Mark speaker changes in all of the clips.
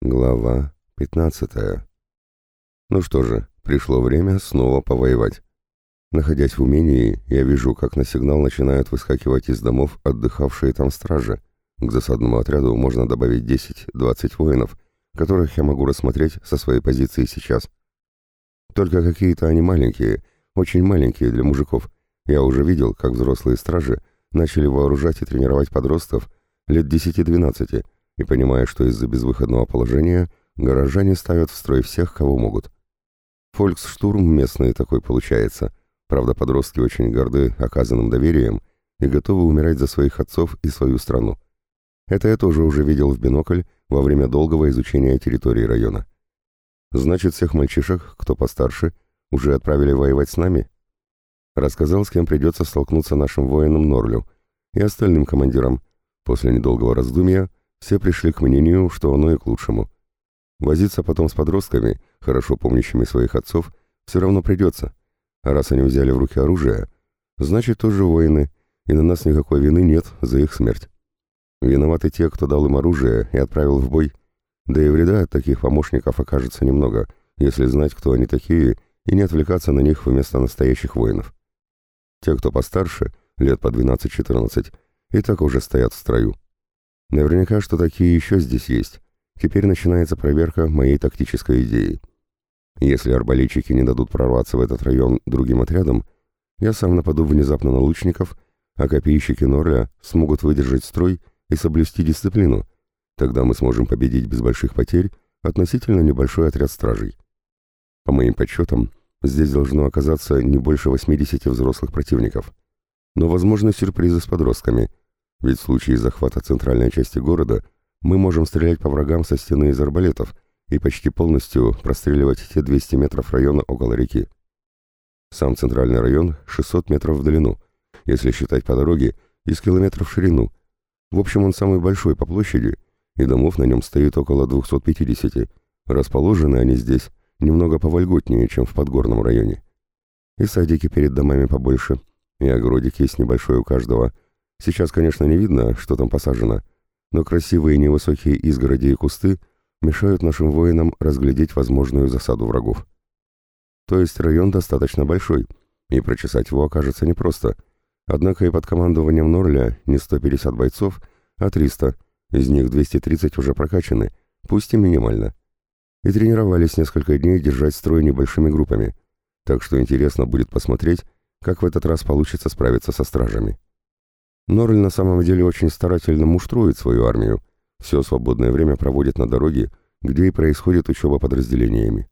Speaker 1: Глава 15. Ну что же, пришло время снова повоевать. Находясь в умении, я вижу, как на сигнал начинают выскакивать из домов отдыхавшие там стражи. К засадному отряду можно добавить 10-20 воинов, которых я могу рассмотреть со своей позиции сейчас. Только какие-то они маленькие, очень маленькие для мужиков. Я уже видел, как взрослые стражи начали вооружать и тренировать подростков лет 10-12, и понимая, что из-за безвыходного положения горожане ставят в строй всех, кого могут. Фольксштурм местный такой получается. Правда, подростки очень горды оказанным доверием и готовы умирать за своих отцов и свою страну. Это я тоже уже видел в бинокль во время долгого изучения территории района. Значит, всех мальчишек, кто постарше, уже отправили воевать с нами? Рассказал, с кем придется столкнуться нашим воинам Норлю и остальным командирам. После недолгого раздумья все пришли к мнению, что оно и к лучшему. Возиться потом с подростками, хорошо помнящими своих отцов, все равно придется. А раз они взяли в руки оружие, значит тоже воины, и на нас никакой вины нет за их смерть. Виноваты те, кто дал им оружие и отправил в бой. Да и вреда от таких помощников окажется немного, если знать, кто они такие, и не отвлекаться на них вместо настоящих воинов. Те, кто постарше, лет по 12-14, и так уже стоят в строю. Наверняка, что такие еще здесь есть. Теперь начинается проверка моей тактической идеи. Если арбалетчики не дадут прорваться в этот район другим отрядам, я сам нападу внезапно на лучников, а копейщики Норля смогут выдержать строй и соблюсти дисциплину. Тогда мы сможем победить без больших потерь относительно небольшой отряд стражей. По моим подсчетам, здесь должно оказаться не больше 80 взрослых противников. Но возможны сюрпризы с подростками, ведь в случае захвата центральной части города мы можем стрелять по врагам со стены из арбалетов и почти полностью простреливать те 200 метров района около реки. Сам центральный район 600 метров в длину, если считать по дороге, из километров в ширину. В общем, он самый большой по площади, и домов на нем стоит около 250. Расположены они здесь немного повольготнее, чем в подгорном районе. И садики перед домами побольше, и огородик есть небольшой у каждого – Сейчас, конечно, не видно, что там посажено, но красивые невысокие изгороди и кусты мешают нашим воинам разглядеть возможную засаду врагов. То есть район достаточно большой, и прочесать его окажется непросто. Однако и под командованием Норля не 150 бойцов, а 300, из них 230 уже прокачаны, пусть и минимально. И тренировались несколько дней держать строй небольшими группами, так что интересно будет посмотреть, как в этот раз получится справиться со стражами. Норль на самом деле очень старательно муштрует свою армию, все свободное время проводит на дороге, где и происходит учеба подразделениями.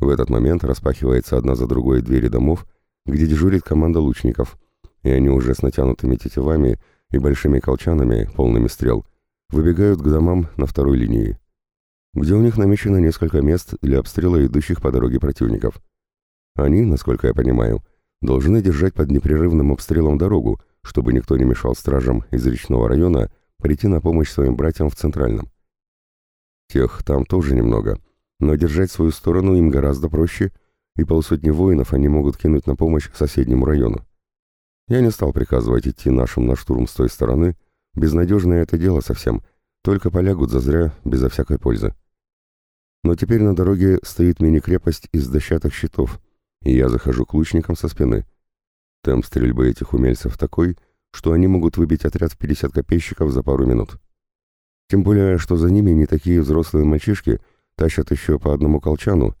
Speaker 1: В этот момент распахивается одна за другой двери домов, где дежурит команда лучников, и они уже с натянутыми тетивами и большими колчанами, полными стрел, выбегают к домам на второй линии, где у них намечено несколько мест для обстрела идущих по дороге противников. Они, насколько я понимаю, должны держать под непрерывным обстрелом дорогу, чтобы никто не мешал стражам из речного района прийти на помощь своим братьям в Центральном. Тех там тоже немного, но держать свою сторону им гораздо проще, и полсотни воинов они могут кинуть на помощь соседнему району. Я не стал приказывать идти нашим на штурм с той стороны, безнадежное это дело совсем, только полягут зазря, безо всякой пользы. Но теперь на дороге стоит мини-крепость из дощатых щитов, и я захожу к лучникам со спины. Темп стрельбы этих умельцев такой, что они могут выбить отряд в 50 копейщиков за пару минут. Тем более, что за ними не такие взрослые мальчишки тащат еще по одному колчану,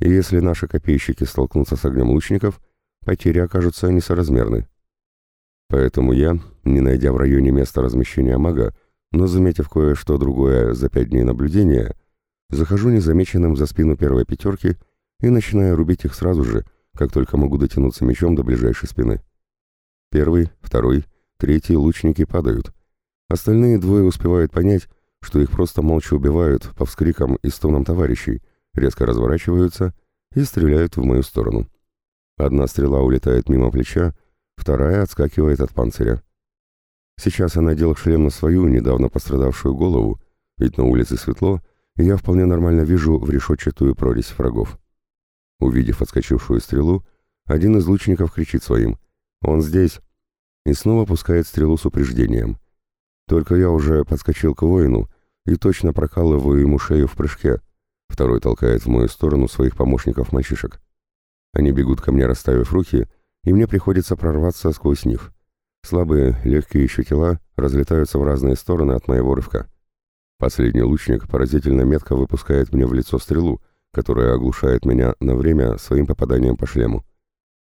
Speaker 1: и если наши копейщики столкнутся с огнем лучников, потери окажутся несоразмерны. Поэтому я, не найдя в районе места размещения мага, но заметив кое-что другое за пять дней наблюдения, захожу незамеченным за спину первой пятерки и начинаю рубить их сразу же, как только могу дотянуться мечом до ближайшей спины. Первый, второй, третий лучники падают. Остальные двое успевают понять, что их просто молча убивают по вскрикам и стонам товарищей, резко разворачиваются и стреляют в мою сторону. Одна стрела улетает мимо плеча, вторая отскакивает от панциря. Сейчас я надел шлем на свою, недавно пострадавшую голову, ведь на улице светло, и я вполне нормально вижу в решетчатую прорезь врагов. Увидев отскочившую стрелу, один из лучников кричит своим «Он здесь!» и снова пускает стрелу с упреждением. Только я уже подскочил к воину, и точно прокалываю ему шею в прыжке. Второй толкает в мою сторону своих помощников-мальчишек. Они бегут ко мне, расставив руки, и мне приходится прорваться сквозь них. Слабые, легкие еще тела разлетаются в разные стороны от моего рывка. Последний лучник поразительно метко выпускает мне в лицо стрелу, которая оглушает меня на время своим попаданием по шлему.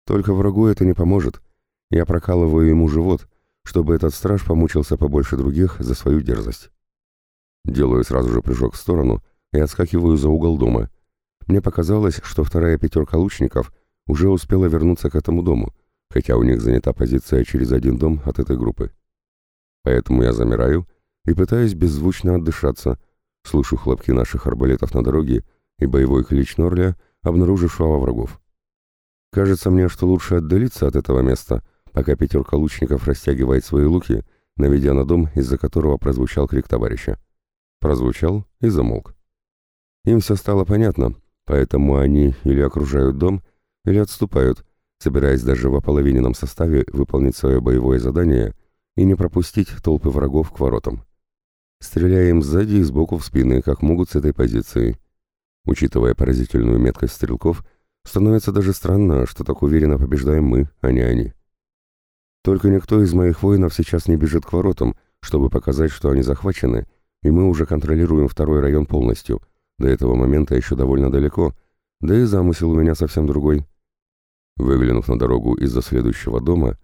Speaker 1: Только врагу это не поможет. Я прокалываю ему живот, чтобы этот страж помучился побольше других за свою дерзость. Делаю сразу же прыжок в сторону и отскакиваю за угол дома. Мне показалось, что вторая пятерка лучников уже успела вернуться к этому дому, хотя у них занята позиция через один дом от этой группы. Поэтому я замираю и пытаюсь беззвучно отдышаться, слышу хлопки наших арбалетов на дороге и боевой клич Норля, обнаружившего врагов. Кажется мне, что лучше отдалиться от этого места, пока пятерка лучников растягивает свои луки, наведя на дом, из-за которого прозвучал крик товарища. Прозвучал и замолк. Им все стало понятно, поэтому они или окружают дом, или отступают, собираясь даже в ополовиненном составе выполнить свое боевое задание и не пропустить толпы врагов к воротам. Стреляем сзади и сбоку в спины, как могут с этой позиции. Учитывая поразительную меткость стрелков, Становится даже странно, что так уверенно побеждаем мы, а не они. Только никто из моих воинов сейчас не бежит к воротам, чтобы показать, что они захвачены, и мы уже контролируем второй район полностью. До этого момента еще довольно далеко, да и замысел у меня совсем другой. Выглянув на дорогу из-за следующего дома,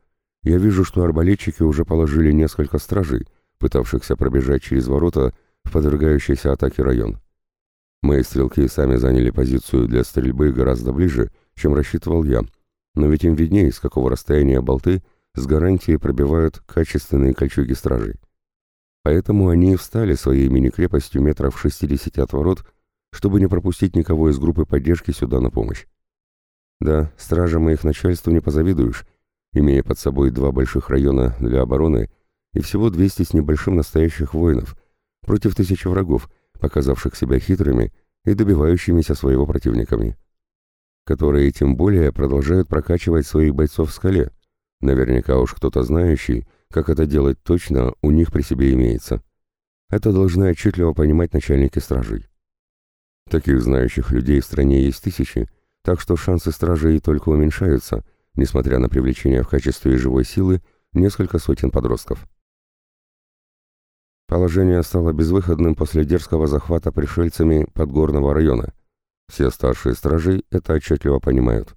Speaker 1: я вижу, что арбалетчики уже положили несколько стражей, пытавшихся пробежать через ворота в подвергающийся атаке район. Мои стрелки сами заняли позицию для стрельбы гораздо ближе, чем рассчитывал я, но ведь им виднее, с какого расстояния болты с гарантией пробивают качественные кольчуги стражей. Поэтому они встали своей мини-крепостью метров 60 от ворот, чтобы не пропустить никого из группы поддержки сюда на помощь. Да, стражам и их начальству не позавидуешь, имея под собой два больших района для обороны и всего 200 с небольшим настоящих воинов против тысячи врагов, показавших себя хитрыми и добивающимися своего противниками, которые тем более продолжают прокачивать своих бойцов в скале. Наверняка уж кто-то знающий, как это делать точно, у них при себе имеется. Это должны отчетливо понимать начальники стражей. Таких знающих людей в стране есть тысячи, так что шансы стражей только уменьшаются, несмотря на привлечение в качестве живой силы несколько сотен подростков. Положение стало безвыходным после дерзкого захвата пришельцами подгорного района. Все старшие стражи это отчетливо понимают.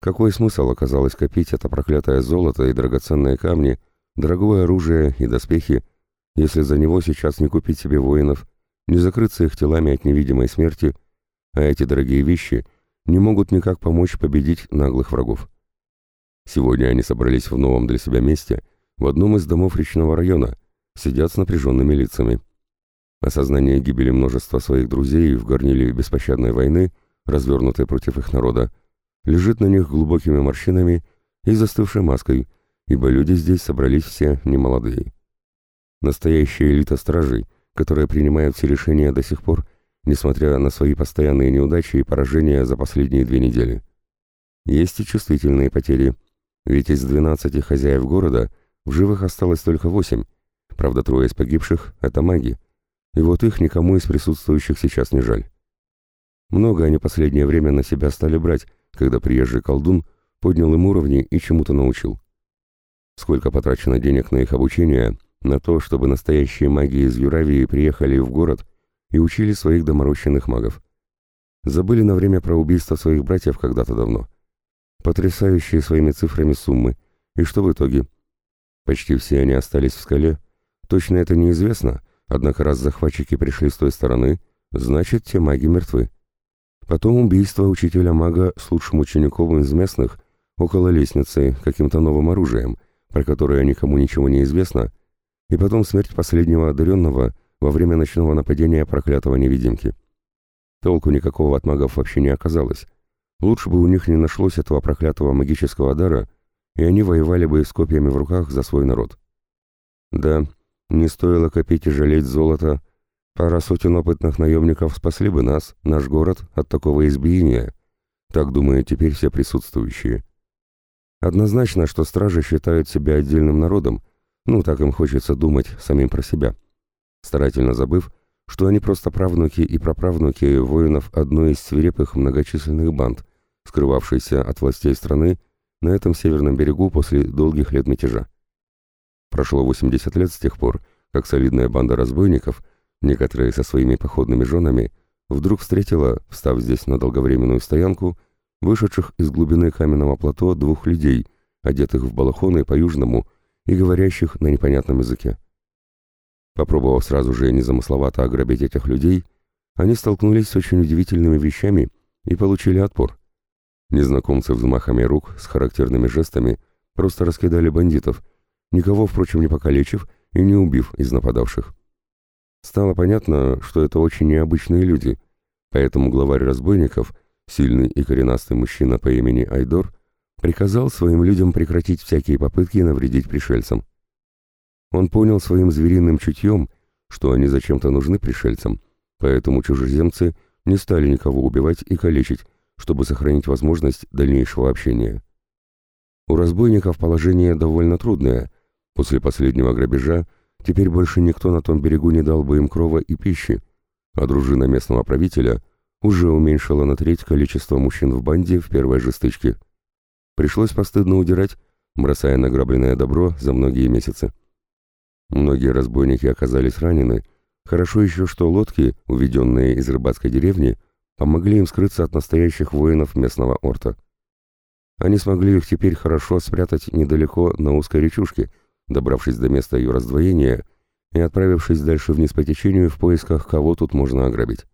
Speaker 1: Какой смысл оказалось копить это проклятое золото и драгоценные камни, дорогое оружие и доспехи, если за него сейчас не купить себе воинов, не закрыться их телами от невидимой смерти, а эти дорогие вещи не могут никак помочь победить наглых врагов. Сегодня они собрались в новом для себя месте, в одном из домов речного района, сидят с напряженными лицами. Осознание гибели множества своих друзей в горниле беспощадной войны, развернутой против их народа, лежит на них глубокими морщинами и застывшей маской, ибо люди здесь собрались все немолодые. Настоящая элита стражей, которая принимает все решения до сих пор, несмотря на свои постоянные неудачи и поражения за последние две недели. Есть и чувствительные потери, ведь из 12 хозяев города в живых осталось только восемь, Правда, трое из погибших — это маги. И вот их никому из присутствующих сейчас не жаль. Много они последнее время на себя стали брать, когда приезжий колдун поднял им уровни и чему-то научил. Сколько потрачено денег на их обучение, на то, чтобы настоящие маги из Юравии приехали в город и учили своих доморощенных магов. Забыли на время про убийство своих братьев когда-то давно. Потрясающие своими цифрами суммы. И что в итоге? Почти все они остались в скале, Точно это неизвестно, однако раз захватчики пришли с той стороны, значит, те маги мертвы. Потом убийство учителя-мага с лучшим учеником из местных около лестницы каким-то новым оружием, про которое никому ничего не известно, и потом смерть последнего одаренного во время ночного нападения проклятого невидимки. Толку никакого от магов вообще не оказалось. Лучше бы у них не нашлось этого проклятого магического дара, и они воевали бы с копьями в руках за свой народ. Да, не стоило копить и жалеть золото. Пара сотен опытных наемников спасли бы нас, наш город, от такого избиения. Так думают теперь все присутствующие. Однозначно, что стражи считают себя отдельным народом, ну так им хочется думать самим про себя, старательно забыв, что они просто правнуки и праправнуки воинов одной из свирепых многочисленных банд, скрывавшейся от властей страны на этом северном берегу после долгих лет мятежа. Прошло 80 лет с тех пор, как солидная банда разбойников, некоторые со своими походными женами, вдруг встретила, встав здесь на долговременную стоянку, вышедших из глубины каменного плато двух людей, одетых в балахоны по-южному и говорящих на непонятном языке. Попробовав сразу же незамысловато ограбить этих людей, они столкнулись с очень удивительными вещами и получили отпор. Незнакомцы взмахами рук с характерными жестами просто раскидали бандитов, никого, впрочем, не покалечив и не убив из нападавших. Стало понятно, что это очень необычные люди, поэтому главарь разбойников, сильный и коренастый мужчина по имени Айдор, приказал своим людям прекратить всякие попытки навредить пришельцам. Он понял своим звериным чутьем, что они зачем-то нужны пришельцам, поэтому чужеземцы не стали никого убивать и калечить, чтобы сохранить возможность дальнейшего общения. У разбойников положение довольно трудное. После последнего грабежа теперь больше никто на том берегу не дал бы им крова и пищи, а дружина местного правителя уже уменьшила на треть количество мужчин в банде в первой же стычке. Пришлось постыдно удирать, бросая награбленное добро за многие месяцы. Многие разбойники оказались ранены. Хорошо еще, что лодки, уведенные из рыбацкой деревни, помогли им скрыться от настоящих воинов местного орта. Они смогли их теперь хорошо спрятать недалеко на узкой речушке, добравшись до места ее раздвоения и отправившись дальше вниз по течению в поисках, кого тут можно ограбить.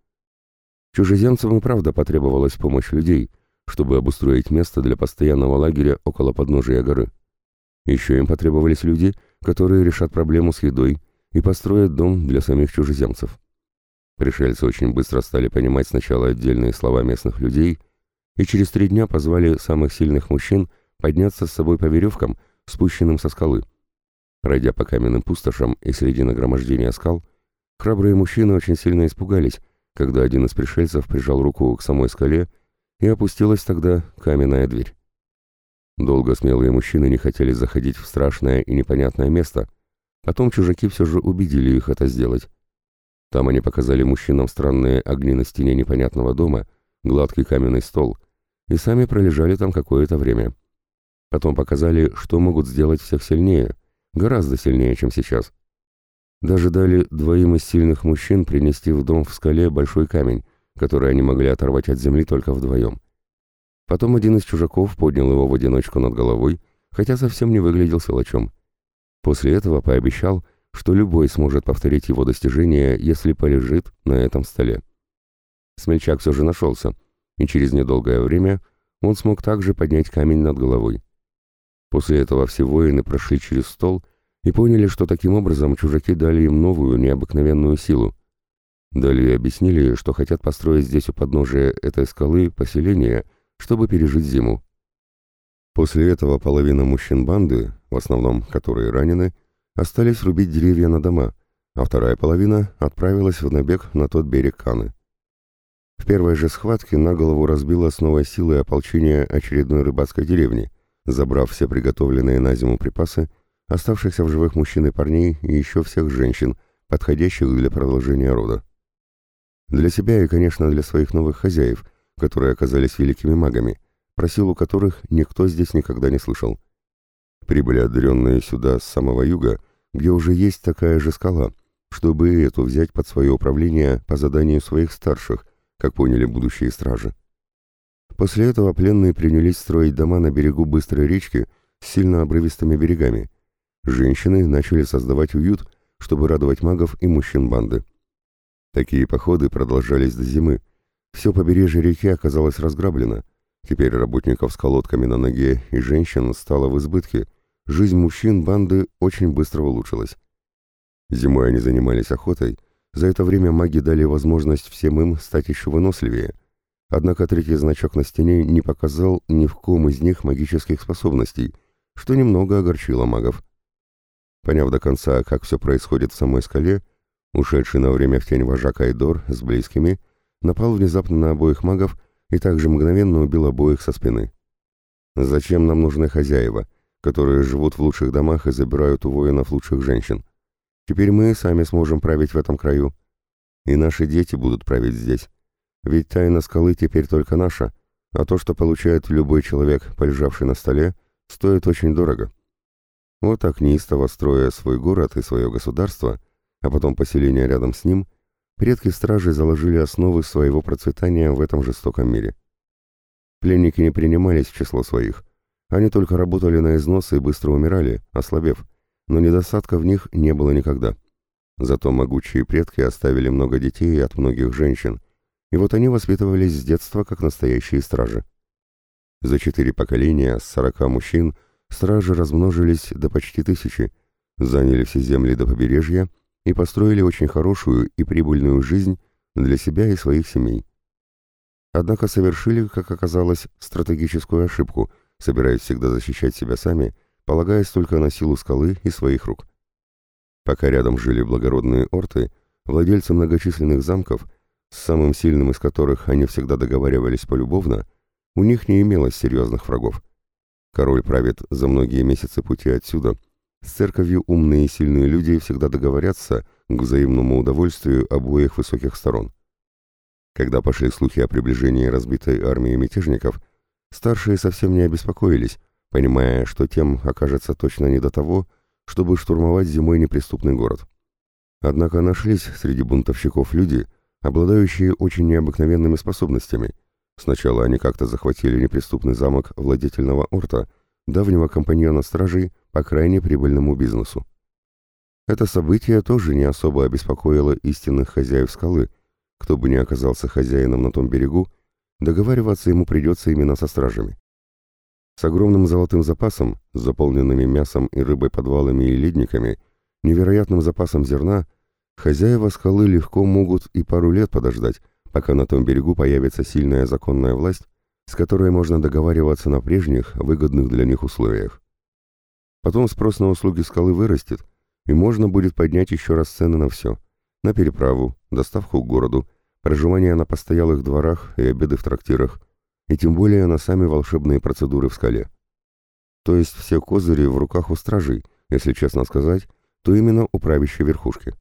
Speaker 1: Чужеземцам и правда потребовалась помощь людей, чтобы обустроить место для постоянного лагеря около подножия горы. Еще им потребовались люди, которые решат проблему с едой и построят дом для самих чужеземцев. Пришельцы очень быстро стали понимать сначала отдельные слова местных людей и через три дня позвали самых сильных мужчин подняться с собой по веревкам, спущенным со скалы. Пройдя по каменным пустошам и среди нагромождения скал, храбрые мужчины очень сильно испугались, когда один из пришельцев прижал руку к самой скале, и опустилась тогда каменная дверь. Долго смелые мужчины не хотели заходить в страшное и непонятное место, потом чужаки все же убедили их это сделать. Там они показали мужчинам странные огни на стене непонятного дома, гладкий каменный стол, и сами пролежали там какое-то время. Потом показали, что могут сделать всех сильнее, гораздо сильнее, чем сейчас. Даже дали двоим из сильных мужчин принести в дом в скале большой камень, который они могли оторвать от земли только вдвоем. Потом один из чужаков поднял его в одиночку над головой, хотя совсем не выглядел силачом. После этого пообещал, что любой сможет повторить его достижение, если полежит на этом столе. Смельчак все же нашелся, и через недолгое время он смог также поднять камень над головой. После этого все воины прошли через стол и поняли, что таким образом чужаки дали им новую, необыкновенную силу. Далее объяснили, что хотят построить здесь у подножия этой скалы поселение — чтобы пережить зиму. После этого половина мужчин банды, в основном которые ранены, остались рубить деревья на дома, а вторая половина отправилась в набег на тот берег Каны. В первой же схватке на голову разбило с новой силой ополчение очередной рыбацкой деревни, забрав все приготовленные на зиму припасы, оставшихся в живых мужчин и парней и еще всех женщин, подходящих для продолжения рода. Для себя и, конечно, для своих новых хозяев – которые оказались великими магами, про силу которых никто здесь никогда не слышал. Прибыли одаренные сюда с самого юга, где уже есть такая же скала, чтобы эту взять под свое управление по заданию своих старших, как поняли будущие стражи. После этого пленные принялись строить дома на берегу быстрой речки с сильно обрывистыми берегами. Женщины начали создавать уют, чтобы радовать магов и мужчин банды. Такие походы продолжались до зимы, все побережье реки оказалось разграблено. Теперь работников с колодками на ноге и женщин стало в избытке. Жизнь мужчин банды очень быстро улучшилась. Зимой они занимались охотой. За это время маги дали возможность всем им стать еще выносливее. Однако третий значок на стене не показал ни в ком из них магических способностей, что немного огорчило магов. Поняв до конца, как все происходит в самой скале, ушедший на время в тень вожак Айдор с близкими напал внезапно на обоих магов и также мгновенно убил обоих со спины. Зачем нам нужны хозяева, которые живут в лучших домах и забирают у воинов лучших женщин? Теперь мы сами сможем править в этом краю. И наши дети будут править здесь. Ведь тайна скалы теперь только наша, а то, что получает любой человек, полежавший на столе, стоит очень дорого. Вот так неистово строя свой город и свое государство, а потом поселение рядом с ним, предки стражей заложили основы своего процветания в этом жестоком мире. Пленники не принимались в число своих. Они только работали на износ и быстро умирали, ослабев, но недостатка в них не было никогда. Зато могучие предки оставили много детей от многих женщин, и вот они воспитывались с детства как настоящие стражи. За четыре поколения с сорока мужчин стражи размножились до почти тысячи, заняли все земли до побережья и построили очень хорошую и прибыльную жизнь для себя и своих семей. Однако совершили, как оказалось, стратегическую ошибку, собираясь всегда защищать себя сами, полагаясь только на силу скалы и своих рук. Пока рядом жили благородные орты, владельцы многочисленных замков, с самым сильным из которых они всегда договаривались полюбовно, у них не имелось серьезных врагов. Король правит за многие месяцы пути отсюда. С церковью умные и сильные люди всегда договорятся к взаимному удовольствию обоих высоких сторон. Когда пошли слухи о приближении разбитой армии мятежников, старшие совсем не обеспокоились, понимая, что тем окажется точно не до того, чтобы штурмовать зимой неприступный город. Однако нашлись среди бунтовщиков люди, обладающие очень необыкновенными способностями. Сначала они как-то захватили неприступный замок владетельного Орта, давнего компаньона стражей по крайне прибыльному бизнесу. Это событие тоже не особо обеспокоило истинных хозяев скалы, кто бы ни оказался хозяином на том берегу, договариваться ему придется именно со стражами. С огромным золотым запасом, заполненными мясом и рыбой подвалами и ледниками, невероятным запасом зерна, хозяева скалы легко могут и пару лет подождать, пока на том берегу появится сильная законная власть, с которой можно договариваться на прежних, выгодных для них условиях. Потом спрос на услуги скалы вырастет, и можно будет поднять еще раз цены на все – на переправу, доставку к городу, проживание на постоялых дворах и обеды в трактирах, и тем более на сами волшебные процедуры в скале. То есть все козыри в руках у стражей, если честно сказать, то именно у правящей верхушки.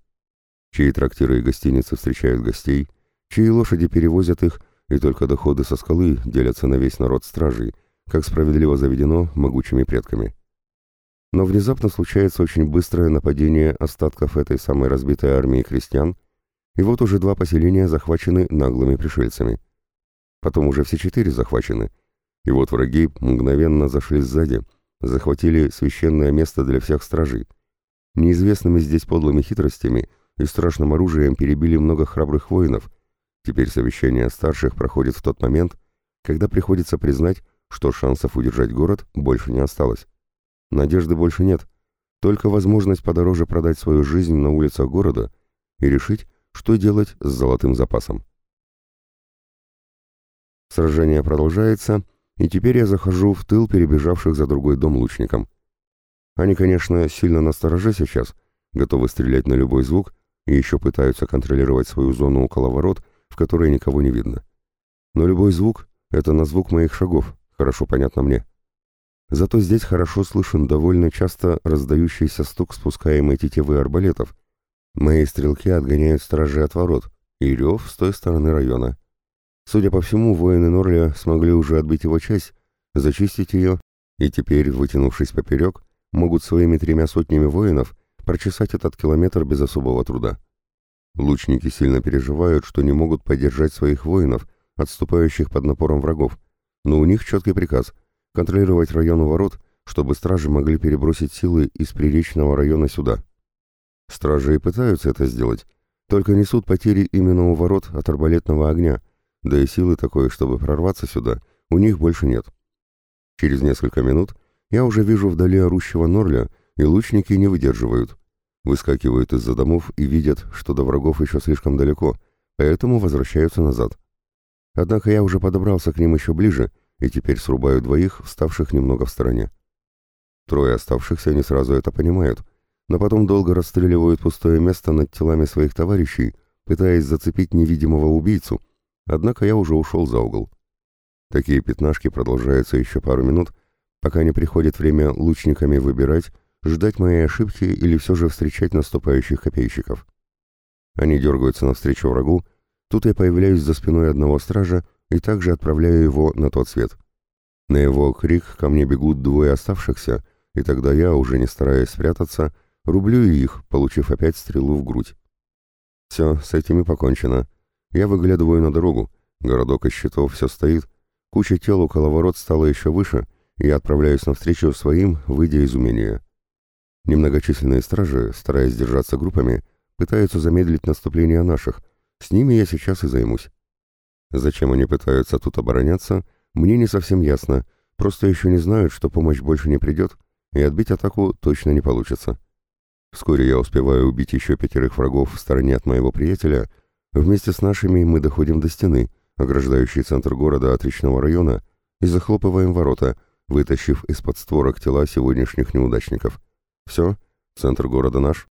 Speaker 1: Чьи трактиры и гостиницы встречают гостей, чьи лошади перевозят их, и только доходы со скалы делятся на весь народ стражей, как справедливо заведено могучими предками. Но внезапно случается очень быстрое нападение остатков этой самой разбитой армии крестьян, и вот уже два поселения захвачены наглыми пришельцами. Потом уже все четыре захвачены, и вот враги мгновенно зашли сзади, захватили священное место для всех стражей. Неизвестными здесь подлыми хитростями и страшным оружием перебили много храбрых воинов. Теперь совещание старших проходит в тот момент, когда приходится признать, что шансов удержать город больше не осталось. Надежды больше нет, только возможность подороже продать свою жизнь на улицах города и решить, что делать с золотым запасом. Сражение продолжается, и теперь я захожу в тыл перебежавших за другой дом лучникам. Они, конечно, сильно настороже сейчас, готовы стрелять на любой звук и еще пытаются контролировать свою зону около ворот, в которой никого не видно. Но любой звук — это на звук моих шагов, хорошо понятно мне. Зато здесь хорошо слышен довольно часто раздающийся стук спускаемой тетивы арбалетов. Мои стрелки отгоняют стражи от ворот, и рев с той стороны района. Судя по всему, воины Норля смогли уже отбить его часть, зачистить ее, и теперь, вытянувшись поперек, могут своими тремя сотнями воинов прочесать этот километр без особого труда. Лучники сильно переживают, что не могут поддержать своих воинов, отступающих под напором врагов, но у них четкий приказ — контролировать район у ворот, чтобы стражи могли перебросить силы из приречного района сюда. Стражи и пытаются это сделать, только несут потери именно у ворот от арбалетного огня, да и силы такой, чтобы прорваться сюда, у них больше нет. Через несколько минут я уже вижу вдали орущего Норля, и лучники не выдерживают. Выскакивают из-за домов и видят, что до врагов еще слишком далеко, поэтому возвращаются назад. Однако я уже подобрался к ним еще ближе, и теперь срубаю двоих, вставших немного в стороне. Трое оставшихся не сразу это понимают, но потом долго расстреливают пустое место над телами своих товарищей, пытаясь зацепить невидимого убийцу, однако я уже ушел за угол. Такие пятнашки продолжаются еще пару минут, пока не приходит время лучниками выбирать, ждать моей ошибки или все же встречать наступающих копейщиков. Они дергаются навстречу врагу, тут я появляюсь за спиной одного стража и также отправляю его на тот свет. На его крик ко мне бегут двое оставшихся, и тогда я, уже не стараясь спрятаться, рублю их, получив опять стрелу в грудь. Все, с этими покончено. Я выглядываю на дорогу, городок из щитов все стоит, куча тел около ворот стала еще выше, и я отправляюсь навстречу своим, выйдя из умения. Немногочисленные стражи, стараясь держаться группами, пытаются замедлить наступление наших, с ними я сейчас и займусь. Зачем они пытаются тут обороняться, мне не совсем ясно, просто еще не знают, что помощь больше не придет, и отбить атаку точно не получится. Вскоре я успеваю убить еще пятерых врагов в стороне от моего приятеля, вместе с нашими мы доходим до стены, ограждающей центр города от речного района, и захлопываем ворота, вытащив из-под створок тела сегодняшних неудачников. Все, центр города наш.